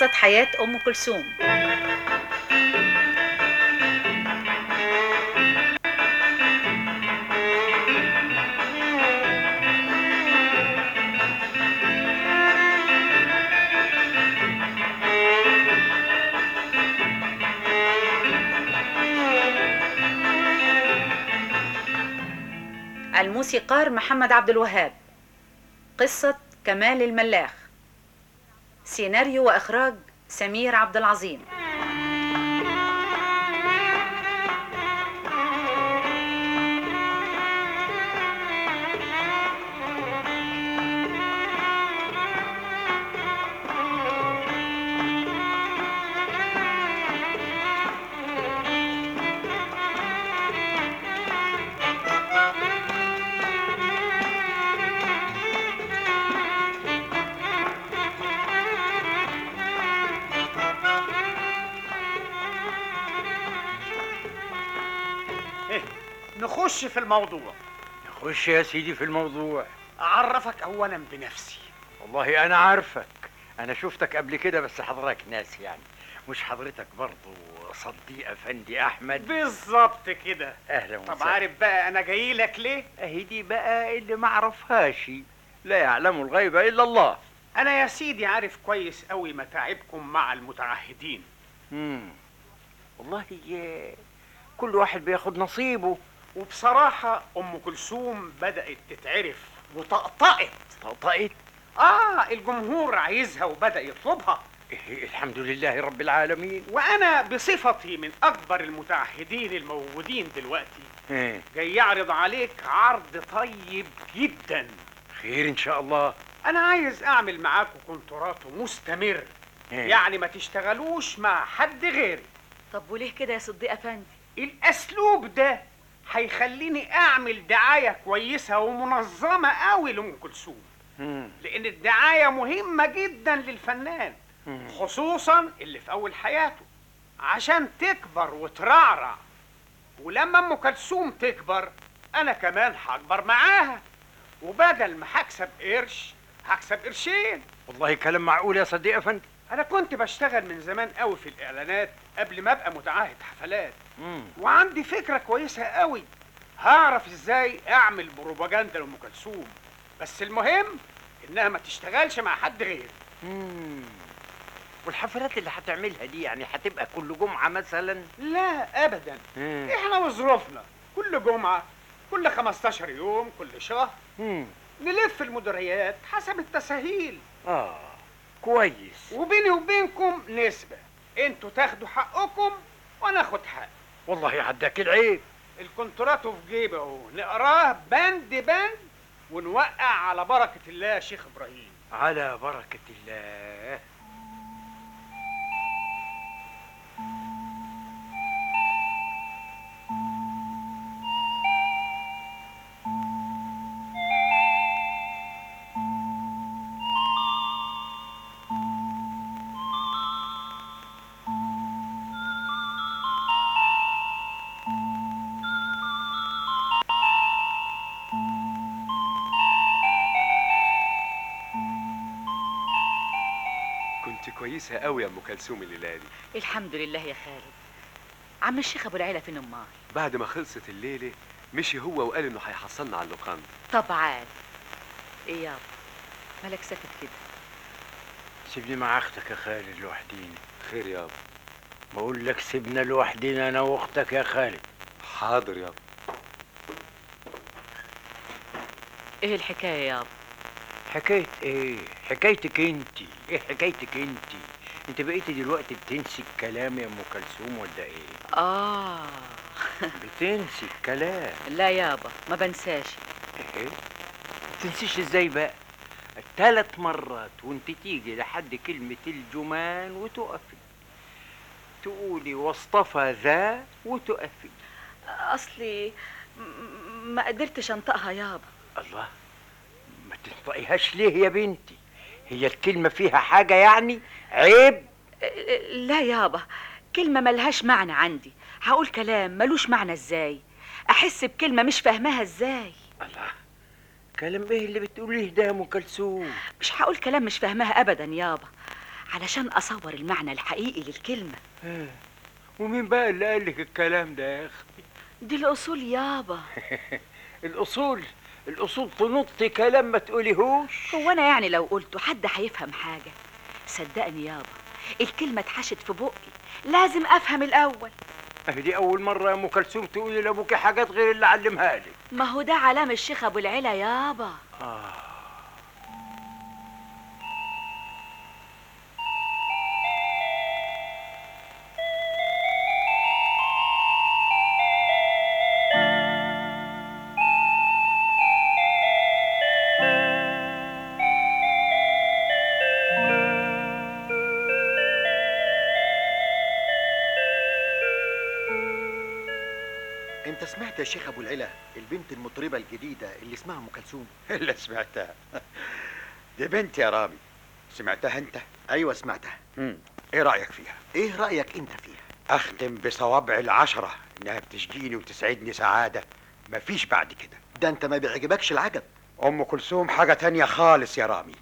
قصة حياة أم كلثوم. الموسيقار محمد عبد الوهاب. قصة كمال الملاخ سيناريو وإخراج سمير عبد العظيم. الموضوع. خش يا سيدي في الموضوع. أعرفك أولا بنفسي. والله أنا عارفك. أنا شفتك قبل كده بس حضرتك ناس يعني. مش حضرتك برضو صديق أفندي أحمد؟ بالظبط كده. أهلا طب وسهلا عارف بقى أنا جاي لك ليه؟ أهي دي بقى اللي ما أعرفهاش. لا يعلم الغيب إلا الله. أنا يا سيدي عارف كويس أوي متاعبكم مع المتعهدين. امم والله كل واحد بياخد نصيبه. وبصراحة أم كلثوم بدأت تتعرف وطقطقت. طقطقت؟ آه الجمهور عايزها وبدأ يطلبها. إيه، الحمد لله رب العالمين. وأنا بصفتي من أكبر المتعهدين الموجودين دلوقتي. إيه، جاي أعرض عليك عرض طيب جدا. خير إن شاء الله. أنا عايز أعمل معاكم كونترات مستمر. إيه. يعني ما تشتغلوش مع حد غيري. طب وليه كده يا صديق أفندي؟ الأسلوب ده هيخليني أعمل دعاية كويسة ومنظمة قوي لأم كلثوم. مم. لأن الدعاية مهمة جدا للفنان. خصوصا اللي في أول حياته عشان تكبر وترعرع. ولما أم كلثوم تكبر أنا كمان هكبر معاها. وبدل ما هكسب قرش هكسب قرشين. والله كلام معقول يا صديق افندي أنا كنت بشتغل من زمان قوي في الإعلانات قبل ما أبقى متعهد حفلات. مم. وعندي فكرة كويسة قوي. هعرف إزاي أعمل بروباجندا لأم كلثوم. بس المهم إنها ما تشتغلش مع حد غيري. مم. والحفلات اللي هتعملها دي يعني هتبقى كل جمعة مثلا؟ لا ابدا. مم. إحنا وظروفنا. كل جمعة كل 15 يوم كل شهر. مم. نلف المديريات حسب التسهيل. آه. كويس. وبيني وبينكم نسبة. أنتوا تاخدوا حقكم وأنا اخد حق والله عداك العيب. الكونترات في جيبي اهو. نقراه بند بند ونوقع على بركة الله يا شيخ إبراهيم. على بركة الله. كنت كويسة قوي يا أم كلثوم الليلة دي. الحمد لله يا خالد. عم الشيخ أبو العيلة فين أمال؟ بعد ما خلصت الليلة مشي هو وقال إنه هيحصلنا على اللوكان طب عاد إيه يابا مالك ساكت كده. سيبني مع أختك يا خالد لوحدينا خير يابا بقول لك سيبنا لوحدينا أنا وأختك يا خالد. حاضر يابا إيه الحكاية يابا حكاية إيه؟ حكايتك أنت. إيه حكايتك أنت؟ أنت بقيتي دلوقتي بتنسي الكلام يا أم كلثوم ولا إيه؟ آه. بتنسي الكلام. لا يابا ما بنساش. إيه؟ تنسيش إزاي بقى؟ ثلاث مرات وأنت تيجي لحد كلمة الجمان وتقفي تقولي واصطفى ذا وتقفي أصلي م- ما قدرتش أنطقها يابا. الله. تنطقيهاش ليه يا بنتي؟ هي الكلمة فيها حاجة يعني؟ عيب. لا يابا كلمة ملهاش معنى عندي. هقول كلام ملوش معنى إزاي؟ أحس بكلمة مش فاهماها إزاي. الله كلام إيه اللي بتقوليه ده يا أم كلثوم؟ مش هقول كلام مش فاهماها ابدا يابا علشان أصور المعنى الحقيقي للكلمة. ومين بقى اللي قال لك الكلام ده يا أختي؟ دي الأصول يابا. الأصول؟ الأصول تنط كلام ما تقوليهوش. هو أنا يعني لو قلته حد هيفهم حاجة؟ صدقني يابا الكلمة اتحشت في بقي لازم أفهم الأول. أهي دي أول مرة يا أم كلثوم تقولي لأبوكي حاجات غير اللي علمها لك. ما هو ده علام الشيخ أبو العلا يابا. آه. أنت سمعت يا شيخ أبو العلا البنت المطربة الجديدة اللي اسمها أم كلثوم؟ الا سمعتها. دي بنت يا رامي. سمعتها أنت؟ أيوه سمعتها. مم. إيه رأيك فيها؟ إيه رأيك أنت فيها؟ أختم بصوابع العشرة إنها بتشجيني وتسعدني سعادة. مفيش بعد كده. ده أنت ما بيعجبكش العجب. أم كلثوم حاجة تانية خالص يا رامي.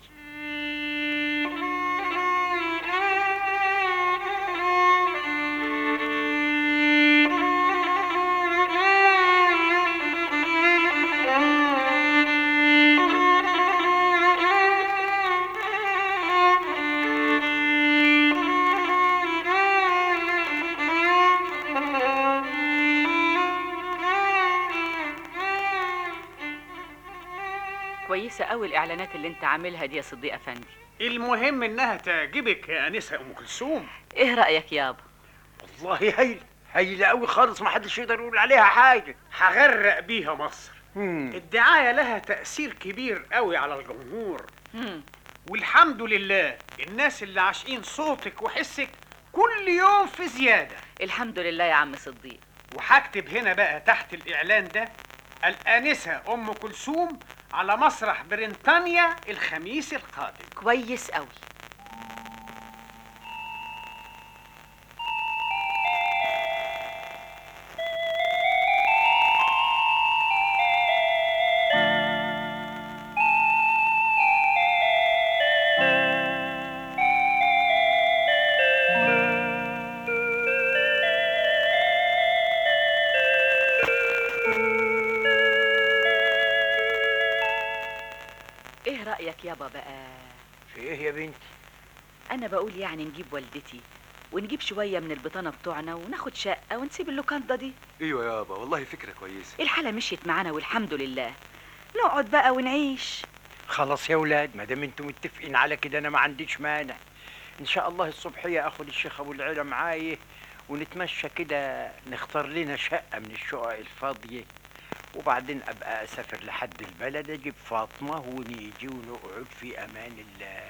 قوي الإعلانات اللي أنت عاملها دي يا صديق أفندي؟ المهم إنها تعجبك يا أنسة أم كلثوم. إيه رأيك يابا والله هايله هايلة قوي خالص ما حدش يقدر يقول عليها حاجة. هغرق بيها مصر. مم. الدعاية لها تأثير كبير قوي على الجمهور. مم. والحمد لله الناس اللي عاشقين صوتك وحسك كل يوم في زيادة. الحمد لله يا عم صديق. وهكتب هنا بقى تحت الإعلان ده الآنسة أم كلثوم على مسرح بريطانيا الخميس القادم. كويس قوي رأيك يابا بقى في إيه يا بنتي؟ أنا بقول يعني نجيب والدتي ونجيب شوية من البطانة بتوعنا وناخد شقة ونسيب اللوكاندا دي. أيوه يابا والله فكرة كويسة. الحالة مشيت معانا والحمد لله. نقعد بقى ونعيش. خلاص يا ولاد ما دام أنتم متفقين على كده أنا ما عنديش مانع. إن شاء الله الصبحية آخد الشيخ أبو العلا معايا ونتمشى كده نختار لنا شقة من الشقق الفاضية. وبعدين أبقى أسافر لحد البلد أجيب فاطمة ونيجي ونقعد في أمان الله.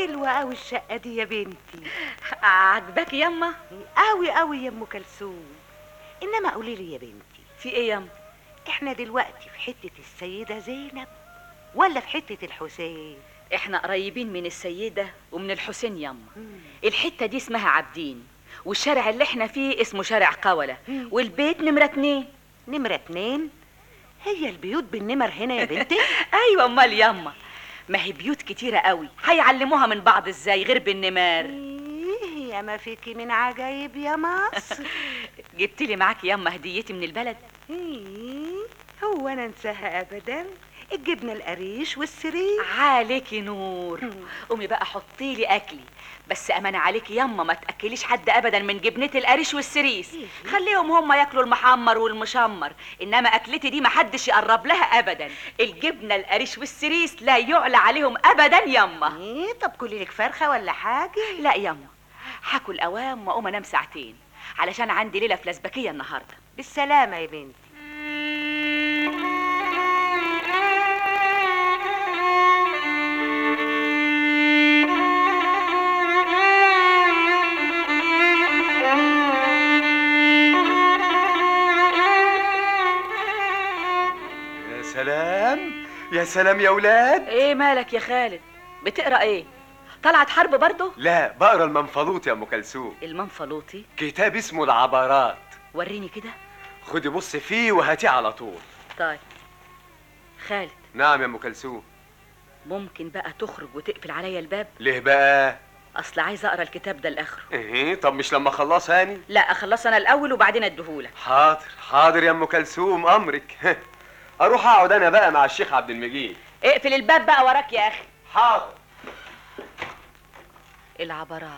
حلوة أوي الشقة دي يا بنتي. عجبك ياما؟ أوي أوي يا أم كلثوم. إنما قولي لي يا بنتي في إيه ياما؟ إحنا دلوقتي في حتة السيدة زينب ولا في حتة الحسين؟ إحنا قريبين من السيدة ومن الحسين ياما. الحتة دي اسمها عابدين والشارع اللي إحنا فيه اسمه شارع قولة. والبيت نمرة اتنين. نمرة اتنين؟ هي البيوت بالنمر هنا يا بنتي؟ أيوه أمال ياما. ما هي بيوت كتيرة قوي. هيعلموها من بعض إزاي غير بالنمار. إيه يا ما فيكي من عجايب يا مصر. جبت لي معاك ياما هديتي من البلد. إيه هو أنا أنساها أبدا. الجبنة القريش والسرير. عليكي نور. قومي بقى حطي لي أكلي. بس أمانة عليكي ياما ما تأكليش حد ابدا من جبنة القريش والسريس خليهم هم ياكلوا المحمر والمشمر. إنما أكلتي دي ما حدش يقرب لها ابدا. الجبنة القريش والسريس لا يعلى عليهم ابدا ياما. إيه طب كلي لك فرخة ولا حاجة؟ لا ياما. هاكل أوام وأقوم أنام ساعتين. علشان عندي ليلة فلسبكيه النهارده. بالسلامة يا بنتي. سلام يا ولاد إيه مالك يا خالد؟ بتقرأ إيه؟ طلعت حرب برضه؟ لا بقرأ المنفلوط يا أم كلثوم. المنفلوطي؟ كتاب اسمه العبارات. وريني كده. خدي بص فيه وهاتيه على طول. طيب. خالد. نعم يا أم كلثوم. ممكن بقى تخرج وتقفل عليا الباب؟ ليه بقى؟ أصل عايزه أقرأ الكتاب ده لآخره. إيه طب مش لما اخلص هاني لا اخلص أنا الأول وبعدين أديهولك. حاضر حاضر يا أم كلثوم أمرك. أروح اقعد أنا بقى مع الشيخ عبد المجيد. اقفل الباب بقى وراك يا أخي. حاضر. العبرات.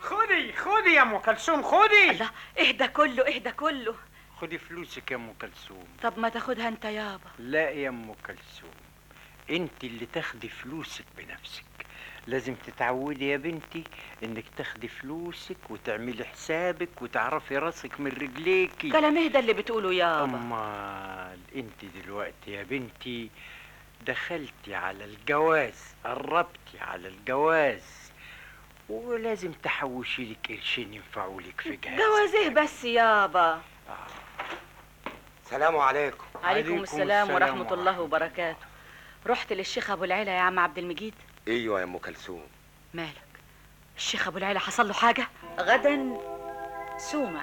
خدي خدي يا ام كلثوم خدي. الله اهدى كله اهدى كله. خدي فلوسك يا أم كلثوم. طب ما تاخدها أنت يابا لا يا أم كلثوم أنت اللي تاخدي فلوسك بنفسك. لازم تتعودي يا بنتي إنك تاخدي فلوسك وتعملي حسابك وتعرفي راسك من رجليكي. كلام اهدى اللي بتقوله يابا أمال أنت دلوقتي يا بنتي دخلتي على الجواز قربتي على الجواز ولازم تحوشي لك قرشين ينفعوا لك في جهاز جواز إيه بس يابا سلام عليكم. عليكم عليكم السلام السلام ورحمة الله ورحمة وبركاته. رحت للشيخ أبو العلا يا عم عبد المجيد؟ أيوه يا أم كلثوم. مالك؟ الشيخ أبو العلا حصل له حاجة؟ غدا سومة.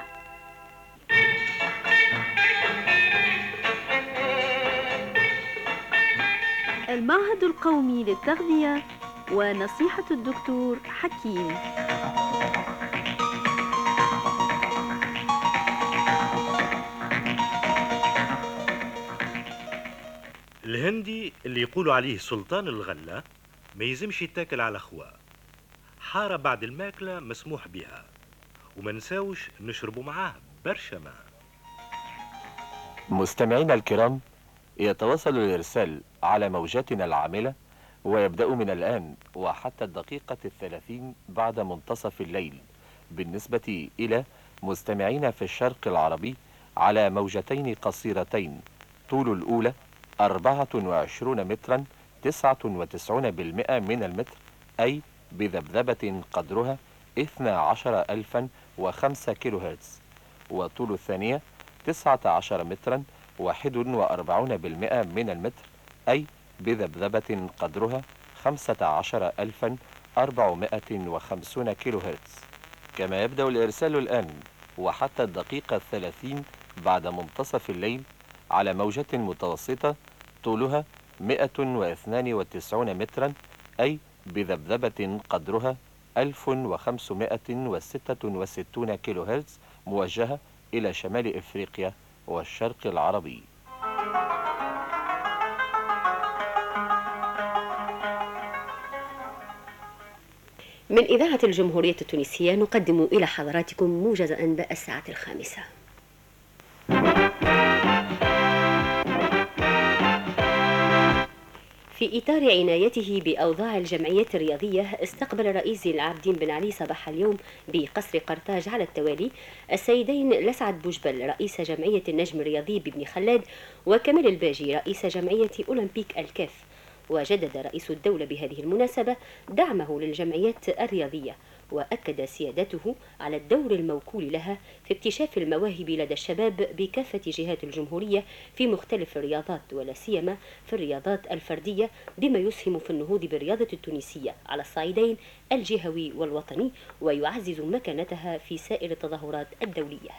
المعهد القومي للتغذية ونصيحة الدكتور حكيم. الهندي اللي يقولوا عليه سلطان الغلة ما يلزمش يتاكل على اخواه حارة بعد الماكلة مسموح بها وما نساوش نشربوا معاه برشا ماء. مستمعينا الكرام يتواصل الإرسال على موجاتنا العاملة ويبدأ من الآن وحتى الدقيقة الثلاثين بعد منتصف الليل بالنسبة إلى مستمعين في الشرق العربي على موجتين قصيرتين طول الأولى أربعة وعشرون مترا تسعة وتسعون بالمئة من المتر أي بذبذبة قدرها اثنا عشر ألفا وخمسة كيلو هرتز وطول الثانية تسعة عشر مترا واحد وأربعون بالمئة من المتر أي بذبذبة قدرها خمسة عشر ألفا أربعمائة وخمسون كيلو هرتز كما يبدأ الإرسال الآن وحتى الدقيقة الثلاثين بعد منتصف الليل على موجة متوسطة طولها مئة واثنان وتسعون مترا أي بذبذبة قدرها ألف وخمسمائة وستة وستون كيلو هرتز موجهة إلى شمال إفريقيا والشرق العربي. من إذاعة الجمهورية التونسية نقدم إلى حضراتكم موجز أنباء الساعة الخامسة. في إطار عنايته بأوضاع الجمعيات الرياضية استقبل رئيس العابدين بن علي صباح اليوم بقصر قرطاج على التوالي السيدين لسعد بوجبل رئيس جمعية النجم الرياضي بابن خلاد وكمال الباجي رئيس جمعية أولمبيك الكاف. وجدد رئيس الدولة بهذه المناسبة دعمه للجمعيات الرياضية. وأكد سيادته على الدور الموكول لها في اكتشاف المواهب لدى الشباب بكافة جهات الجمهورية في مختلف الرياضات ولا سيما في الرياضات الفردية بما يسهم في النهوض بالرياضة التونسية على الصعيدين الجهوي والوطني ويعزز مكانتها في سائر التظاهرات الدولية.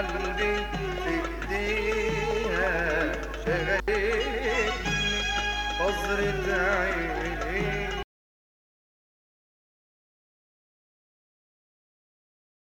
kalbi sevdiğine şeverim Hazreti